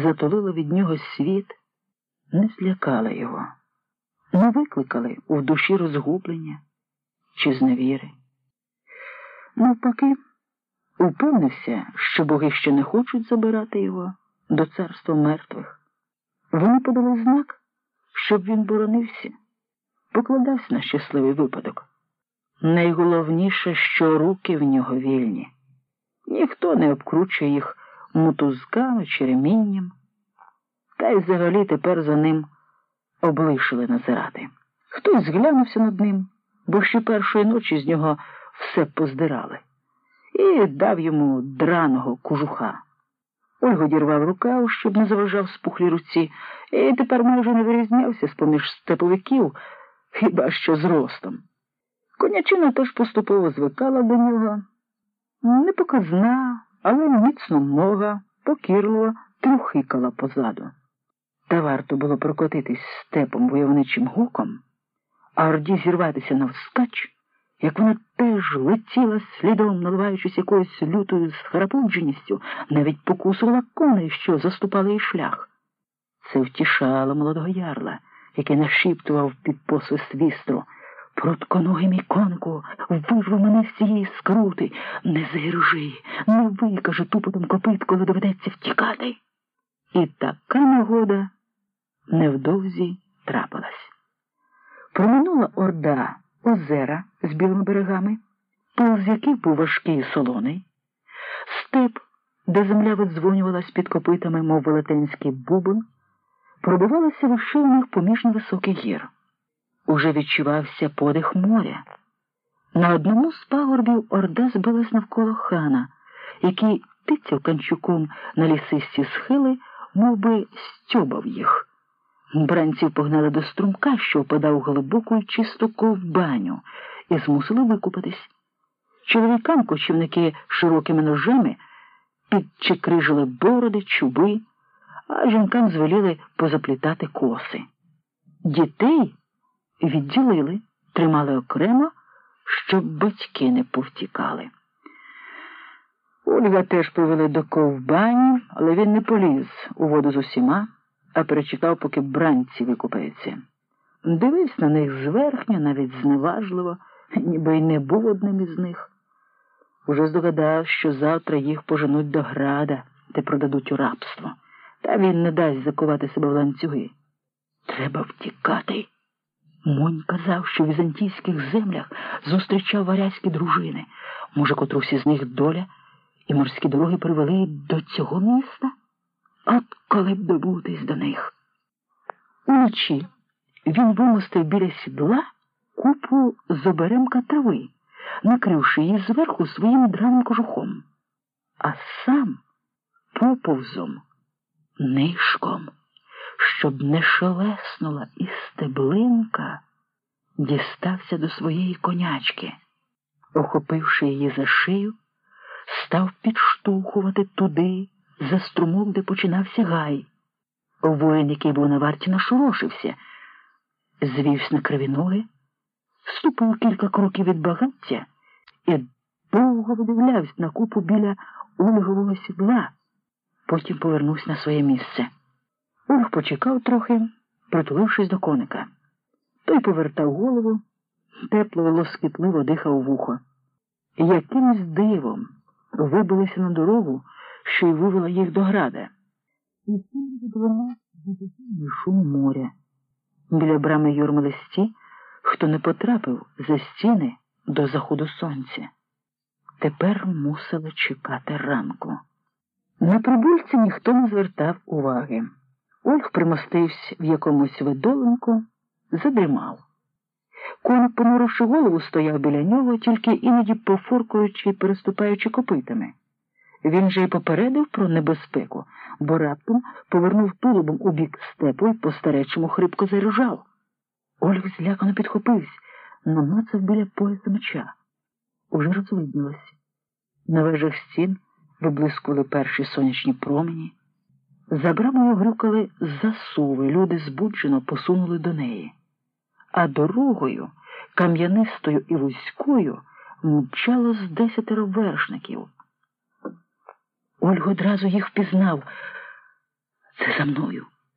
затулила від нього світ, не злякала його, не викликали у душі розгублення чи зневіри. Навпаки, упевнився, що боги ще не хочуть забирати його до царства мертвих. Вони подали знак, щоб він боронився, покладався на щасливий випадок. Найголовніше, що руки в нього вільні. Ніхто не обкручує їх мотузками чи ремінням, та й взагалі тепер за ним облишили назирати. Хтось зглянувся над ним, бо ще першої ночі з нього все поздирали, і дав йому драного кожуха. Ольгу дірвав рукав, щоб не заважав спухлі руці, і тепер майже не вирізнявся з поміж степовиків, хіба що з ростом. Конячина теж поступово звикала до нього. Не показна, але міцно нога, покірливо трюхикала позаду. Та варто було прокотитись степом войовничим гуком, а орді зірватися навскач, як вона теж летіла слідом, наливаючись якоюсь лютою схарапудженістю, навіть покусувала коней, що заступали їй шлях. Це втішало молодого ярла, який нашіптував під посвист вістру. Протконогий мій конику, вирви мене з цієї скрути, не заіржи, не викаже тупотом копит, коли доведеться втікати. І така нагода невдовзі трапилась. Проминула орда озера з білими берегами, пил з яких був важкий і солоний, степ, де земля видзвонювала з-під копитами, мов велетенський бубон, пробивалася вишиваних поміж невисоких гір. Уже відчувався подих моря. На одному з пагорбів орда збилась навколо хана, який тицяв канчуком на лісисті схили, мов би стьобав їх. Бранців погнали до струмка, що впадав глибоку й чисту ковбаню, і змусили викупатись. Чоловікам кочівники широкими ножами підчекрижили бороди, чуби, а жінкам звеліли позаплітати коси. Дітей відділили, тримали окремо, щоб батьки не повтікали. Ольга теж повели до ковбані, але він не поліз у воду з усіма а перечекав, поки бранці викупаються. Дивився на них зверхня, навіть зневажливо, ніби й не був одним із них. Уже здогадав, що завтра їх поженуть до града, де продадуть у рабство, та він не дасть закувати себе в ланцюги. Треба втікати. Монь казав, що в візантійських землях зустрічав варязькі дружини. Може, котрусь із них доля і морські дороги привели до цього міста? От коли б добутись до них. Уночі він вимостив біля сідла купу з трави, накривши її зверху своїм драним кожухом, а сам поповзом, нишком, щоб не шелеснула і стеблинка, дістався до своєї конячки, охопивши її за шию, став підштовхувати туди за струмок, де починався гай. Воїн, який був на варті, нашорошився, звівся на криві ноги, ступив кілька кроків від багаття і довго видивлявся на купу біля Ольгового сідла, потім повернувся на своє місце. Ольг почекав трохи, притулившись до коника. Той повертав голову, тепло лоскітливо дихав вухо. Якимсь дивом вибилися на дорогу що й вивела їх до града. І цим відлунав шум моря. Біля брами юрмились ті, хто не потрапив за стіни до заходу сонця. Тепер мусили чекати ранку. На прибульці ніхто не звертав уваги. Ольг примостився в якомусь видолинку, задрімав. Коник, понуривши голову, стояв біля нього, тільки іноді пофуркуючи і переступаючи копитами. Він же й попередив про небезпеку, бо раптом повернув тулубом у бік степу і по старечому хрипко заржав. Ольг злякано підхопився, намацав біля пояса меча. Уже розвиднілось. На вежах стін виблискували перші сонячні промені. За брамою грюкали засуви, люди збуджено посунули до неї. А дорогою, кам'янистою і вузькою, мчало з десятеро вершників. Ольга одразу їх впізнав. за мною.